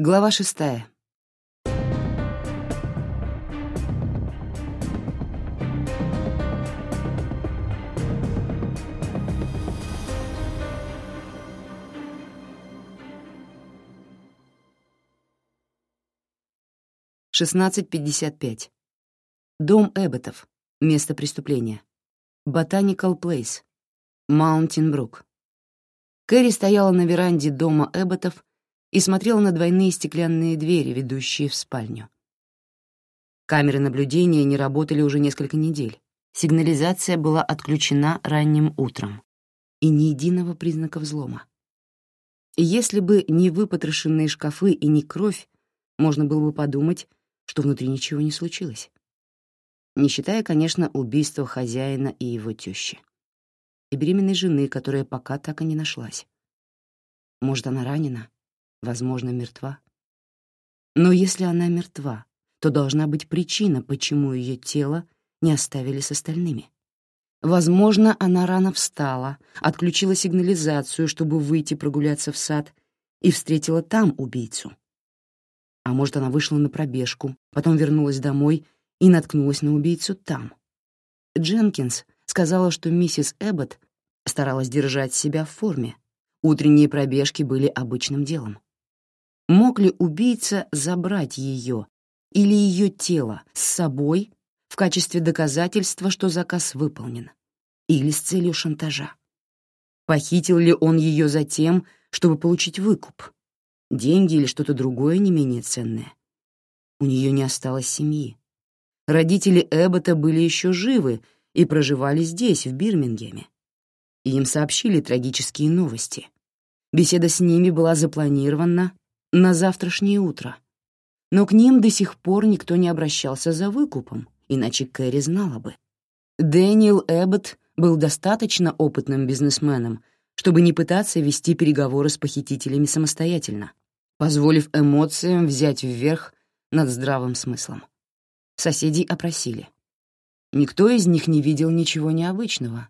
Глава шестая. Шестнадцать пятьдесят пять. Дом Эбботов. Место преступления. Ботаникал Плейс. Маунтин-Брук. Кэрри стояла на веранде дома Эбботов и смотрела на двойные стеклянные двери, ведущие в спальню. Камеры наблюдения не работали уже несколько недель. Сигнализация была отключена ранним утром. И ни единого признака взлома. Если бы не выпотрошенные шкафы и не кровь, можно было бы подумать, что внутри ничего не случилось. Не считая, конечно, убийства хозяина и его тещи. И беременной жены, которая пока так и не нашлась. Может, она ранена? Возможно, мертва. Но если она мертва, то должна быть причина, почему ее тело не оставили с остальными. Возможно, она рано встала, отключила сигнализацию, чтобы выйти прогуляться в сад, и встретила там убийцу. А может, она вышла на пробежку, потом вернулась домой и наткнулась на убийцу там. Дженкинс сказала, что миссис Эббот старалась держать себя в форме. Утренние пробежки были обычным делом. Мог ли убийца забрать ее или ее тело с собой в качестве доказательства, что заказ выполнен, или с целью шантажа? Похитил ли он ее за тем, чтобы получить выкуп? Деньги или что-то другое не менее ценное? У нее не осталось семьи. Родители Эббота были еще живы и проживали здесь, в Бирмингеме. Им сообщили трагические новости. Беседа с ними была запланирована на завтрашнее утро. Но к ним до сих пор никто не обращался за выкупом, иначе Кэрри знала бы. Дэниел Эббот был достаточно опытным бизнесменом, чтобы не пытаться вести переговоры с похитителями самостоятельно, позволив эмоциям взять вверх над здравым смыслом. Соседей опросили. Никто из них не видел ничего необычного,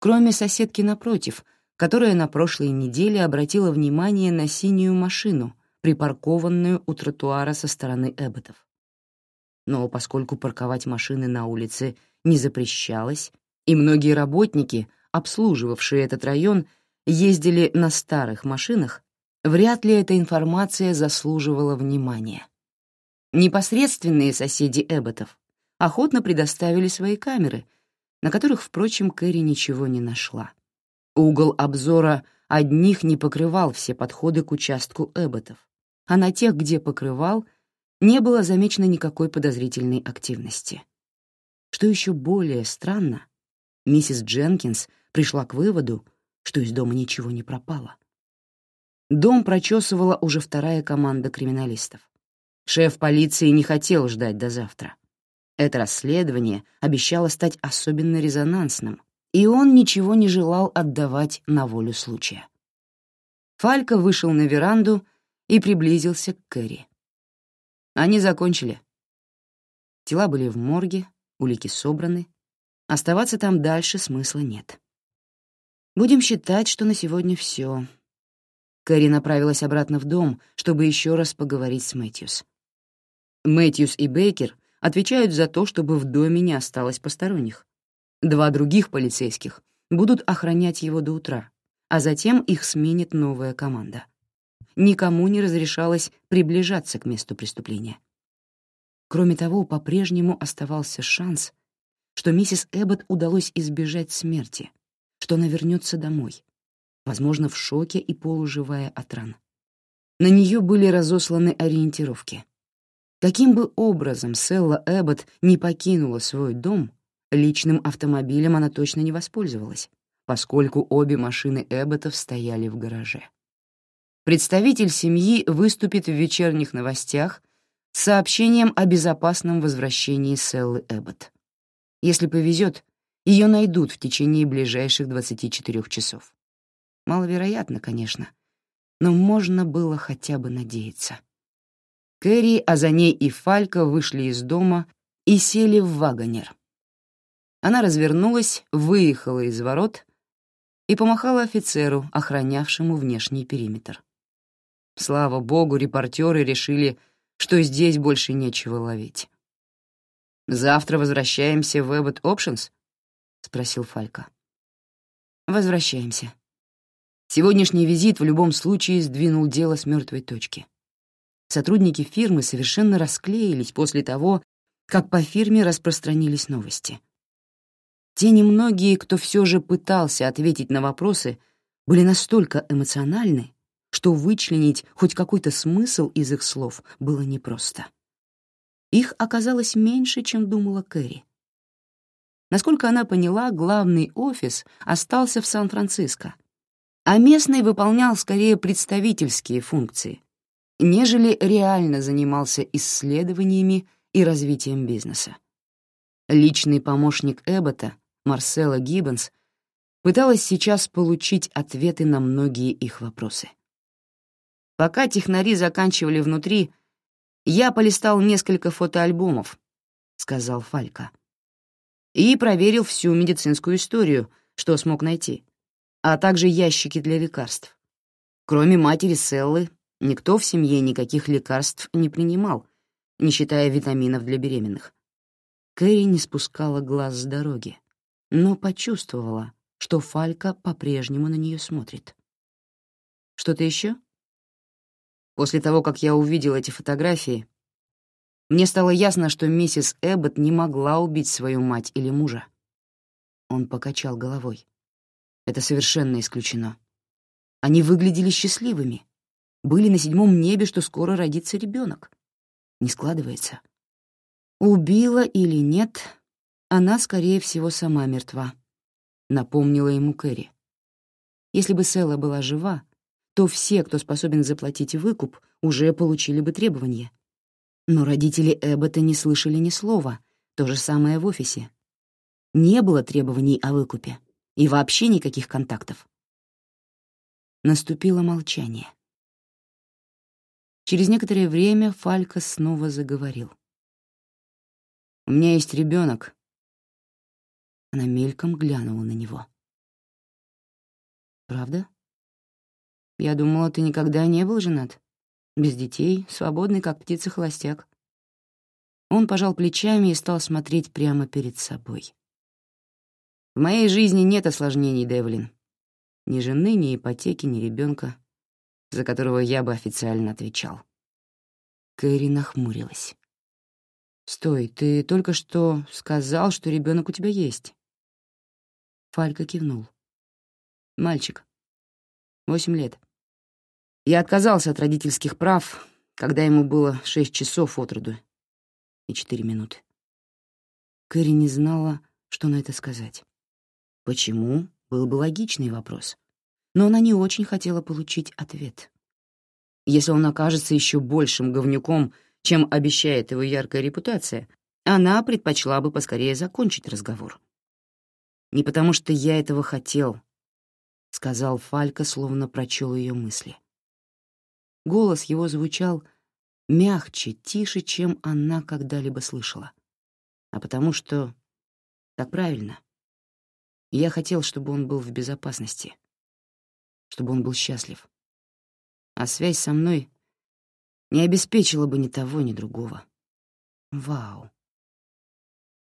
кроме соседки напротив, которая на прошлой неделе обратила внимание на синюю машину, припаркованную у тротуара со стороны Эбботов. Но поскольку парковать машины на улице не запрещалось, и многие работники, обслуживавшие этот район, ездили на старых машинах, вряд ли эта информация заслуживала внимания. Непосредственные соседи Эбботов охотно предоставили свои камеры, на которых, впрочем, Кэрри ничего не нашла. Угол обзора одних не покрывал все подходы к участку Эбботов, а на тех, где покрывал, не было замечено никакой подозрительной активности. Что еще более странно, миссис Дженкинс пришла к выводу, что из дома ничего не пропало. Дом прочесывала уже вторая команда криминалистов. Шеф полиции не хотел ждать до завтра. Это расследование обещало стать особенно резонансным, и он ничего не желал отдавать на волю случая. Фалька вышел на веранду и приблизился к Кэрри. Они закончили. Тела были в морге, улики собраны. Оставаться там дальше смысла нет. Будем считать, что на сегодня все. Кэрри направилась обратно в дом, чтобы еще раз поговорить с Мэтьюс. Мэтьюс и Бейкер отвечают за то, чтобы в доме не осталось посторонних. Два других полицейских будут охранять его до утра, а затем их сменит новая команда никому не разрешалось приближаться к месту преступления. Кроме того, по-прежнему оставался шанс, что миссис Эббот удалось избежать смерти, что она вернется домой, возможно, в шоке и полуживая от ран. На нее были разосланы ориентировки. Каким бы образом Селла Эббот не покинула свой дом, личным автомобилем она точно не воспользовалась, поскольку обе машины Эбботов стояли в гараже представитель семьи выступит в вечерних новостях с сообщением о безопасном возвращении Селлы Эббот. Если повезет, ее найдут в течение ближайших 24 часов. Маловероятно, конечно, но можно было хотя бы надеяться. Кэрри, а за ней и Фалька вышли из дома и сели в вагонер. Она развернулась, выехала из ворот и помахала офицеру, охранявшему внешний периметр. Слава богу, репортеры решили, что здесь больше нечего ловить. «Завтра возвращаемся в Эббот Options?» — спросил Фалька. «Возвращаемся». Сегодняшний визит в любом случае сдвинул дело с мертвой точки. Сотрудники фирмы совершенно расклеились после того, как по фирме распространились новости. Те немногие, кто все же пытался ответить на вопросы, были настолько эмоциональны, что вычленить хоть какой-то смысл из их слов было непросто. Их оказалось меньше, чем думала Кэрри. Насколько она поняла, главный офис остался в Сан-Франциско, а местный выполнял скорее представительские функции, нежели реально занимался исследованиями и развитием бизнеса. Личный помощник Эббота, Марсела Гиббонс, пыталась сейчас получить ответы на многие их вопросы. Пока технари заканчивали внутри, я полистал несколько фотоальбомов, — сказал Фалька, и проверил всю медицинскую историю, что смог найти а также ящики для лекарств. Кроме матери Селлы, никто в семье никаких лекарств не принимал, не считая витаминов для беременных. Кэрри не спускала глаз с дороги, но почувствовала, что Фалька по-прежнему на нее смотрит. «Что-то еще?» После того, как я увидел эти фотографии, мне стало ясно, что миссис Эббот не могла убить свою мать или мужа. Он покачал головой. Это совершенно исключено. Они выглядели счастливыми. Были на седьмом небе, что скоро родится ребенок. Не складывается. Убила или нет, она, скорее всего, сама мертва, напомнила ему Кэрри. Если бы Села была жива, то все, кто способен заплатить выкуп, уже получили бы требования. Но родители Эббота не слышали ни слова, то же самое в офисе. Не было требований о выкупе. И вообще никаких контактов. Наступило молчание. Через некоторое время Фалька снова заговорил. «У меня есть ребенок. Она мельком глянула на него. «Правда? Я думала, ты никогда не был женат. Без детей, свободный, как птица-холостяк». Он пожал плечами и стал смотреть прямо перед собой. В моей жизни нет осложнений, Девлин. Ни жены, ни ипотеки, ни ребенка, за которого я бы официально отвечал. Кэрри нахмурилась. «Стой, ты только что сказал, что ребенок у тебя есть». Фалька кивнул. «Мальчик. Восемь лет. Я отказался от родительских прав, когда ему было шесть часов от роду и четыре минуты. Кэрри не знала, что на это сказать. Почему? Был бы логичный вопрос. Но она не очень хотела получить ответ. Если он окажется еще большим говнюком, чем обещает его яркая репутация, она предпочла бы поскорее закончить разговор. «Не потому что я этого хотел», — сказал Фалька, словно прочел ее мысли. Голос его звучал мягче, тише, чем она когда-либо слышала. А потому что так правильно — я хотел, чтобы он был в безопасности, чтобы он был счастлив. А связь со мной не обеспечила бы ни того, ни другого. Вау.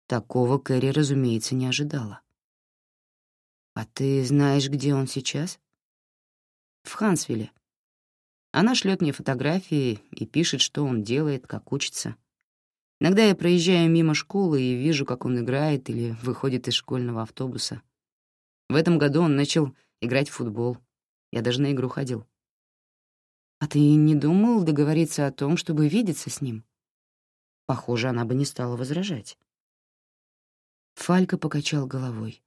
Такого Кэрри, разумеется, не ожидала. «А ты знаешь, где он сейчас?» «В Хансвилле. Она шлет мне фотографии и пишет, что он делает, как учится. Иногда я проезжаю мимо школы и вижу, как он играет или выходит из школьного автобуса. В этом году он начал играть в футбол. Я даже на игру ходил. А ты не думал договориться о том, чтобы видеться с ним? Похоже, она бы не стала возражать. Фалька покачал головой.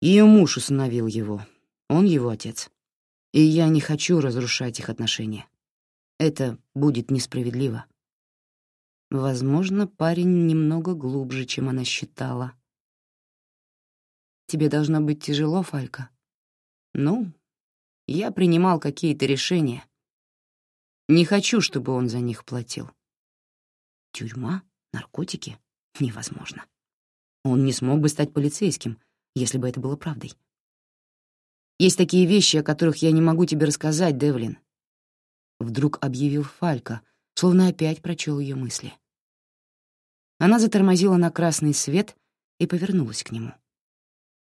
Ее муж установил его. Он его отец. И я не хочу разрушать их отношения. Это будет несправедливо. Возможно, парень немного глубже, чем она считала. Тебе должно быть тяжело, Фалька. Ну, я принимал какие-то решения. Не хочу, чтобы он за них платил. Тюрьма? Наркотики? Невозможно. Он не смог бы стать полицейским, если бы это было правдой. Есть такие вещи, о которых я не могу тебе рассказать, Девлин. Вдруг объявил Фалька, словно опять прочел ее мысли. Она затормозила на красный свет и повернулась к нему.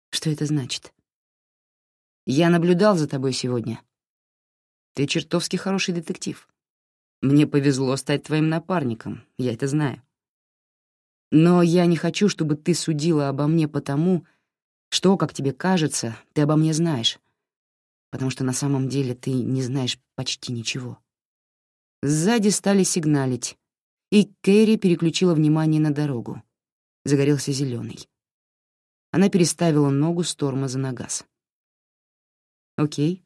Что это значит? «Я наблюдал за тобой сегодня. Ты чертовски хороший детектив. Мне повезло стать твоим напарником, я это знаю. Но я не хочу, чтобы ты судила обо мне потому, что, как тебе кажется, ты обо мне знаешь, потому что на самом деле ты не знаешь почти ничего». Сзади стали сигналить, и Кэрри переключила внимание на дорогу. Загорелся зеленый. Она переставила ногу с тормоза на газ. «Окей.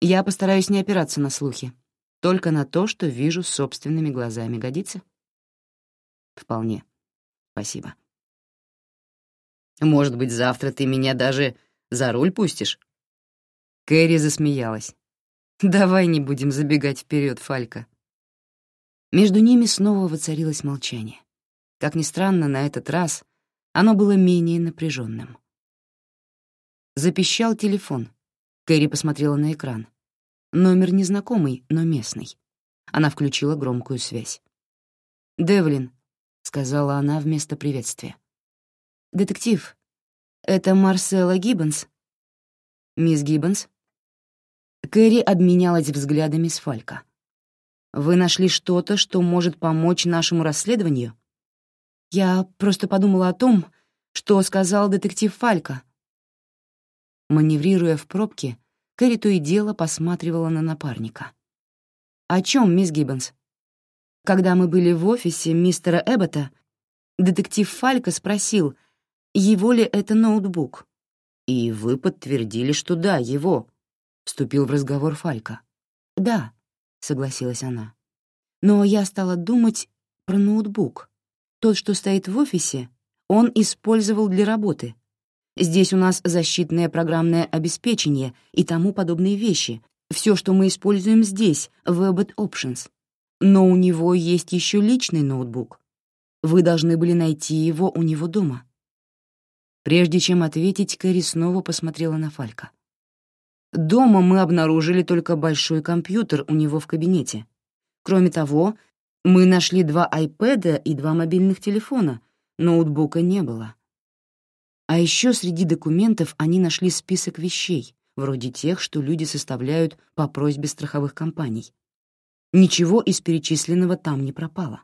Я постараюсь не опираться на слухи. Только на то, что вижу собственными глазами. Годится?» «Вполне. Спасибо». «Может быть, завтра ты меня даже за руль пустишь?» Кэрри засмеялась. «Давай не будем забегать вперед, Фалька. Между ними снова воцарилось молчание. Как ни странно, на этот раз оно было менее напряженным. Запищал телефон. Кэрри посмотрела на экран. Номер незнакомый, но местный. Она включила громкую связь. «Девлин», — сказала она вместо приветствия. «Детектив, это Марсела Гиббонс?» «Мисс Гиббонс?» Кэрри обменялась взглядами с Фалька. Вы нашли что-то, что может помочь нашему расследованию? Я просто подумала о том, что сказал детектив Фалька. Маневрируя в пробке, Кэрри то и дело посматривала на напарника. «О чем, мисс Гиббонс?» Когда мы были в офисе мистера Эббота, детектив Фалька спросил, его ли это ноутбук. «И вы подтвердили, что да, его», — вступил в разговор Фалька. «Да», согласилась она. Но я стала думать про ноутбук. Тот, что стоит в офисе, он использовал для работы. Здесь у нас защитное программное обеспечение и тому подобные вещи. Все, что мы используем здесь, в Webit Options. Но у него есть еще личный ноутбук. Вы должны были найти его у него дома. Прежде чем ответить, Кэрри снова посмотрела на Фалька. Дома мы обнаружили только большой компьютер у него в кабинете. Кроме того, мы нашли два айпэда и два мобильных телефона, ноутбука не было. А еще среди документов они нашли список вещей, вроде тех, что люди составляют по просьбе страховых компаний. Ничего из перечисленного там не пропало.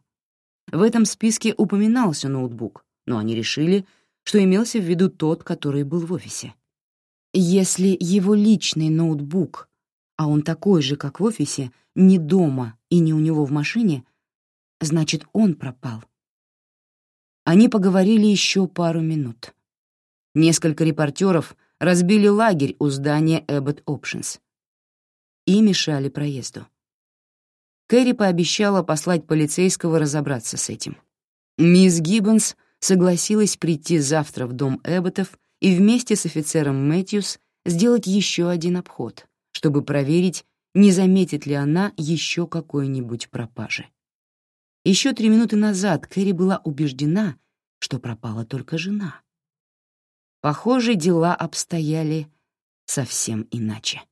В этом списке упоминался ноутбук, но они решили, что имелся в виду тот, который был в офисе. Если его личный ноутбук, а он такой же, как в офисе, не дома и не у него в машине, значит, он пропал. Они поговорили еще пару минут. Несколько репортеров разбили лагерь у здания Abbott Options и мешали проезду. Кэрри пообещала послать полицейского разобраться с этим. Мисс Гиббонс согласилась прийти завтра в дом Эбботов и вместе с офицером Мэтьюс сделать еще один обход, чтобы проверить, не заметит ли она еще какой-нибудь пропажи. Еще три минуты назад Кэрри была убеждена, что пропала только жена. Похоже, дела обстояли совсем иначе.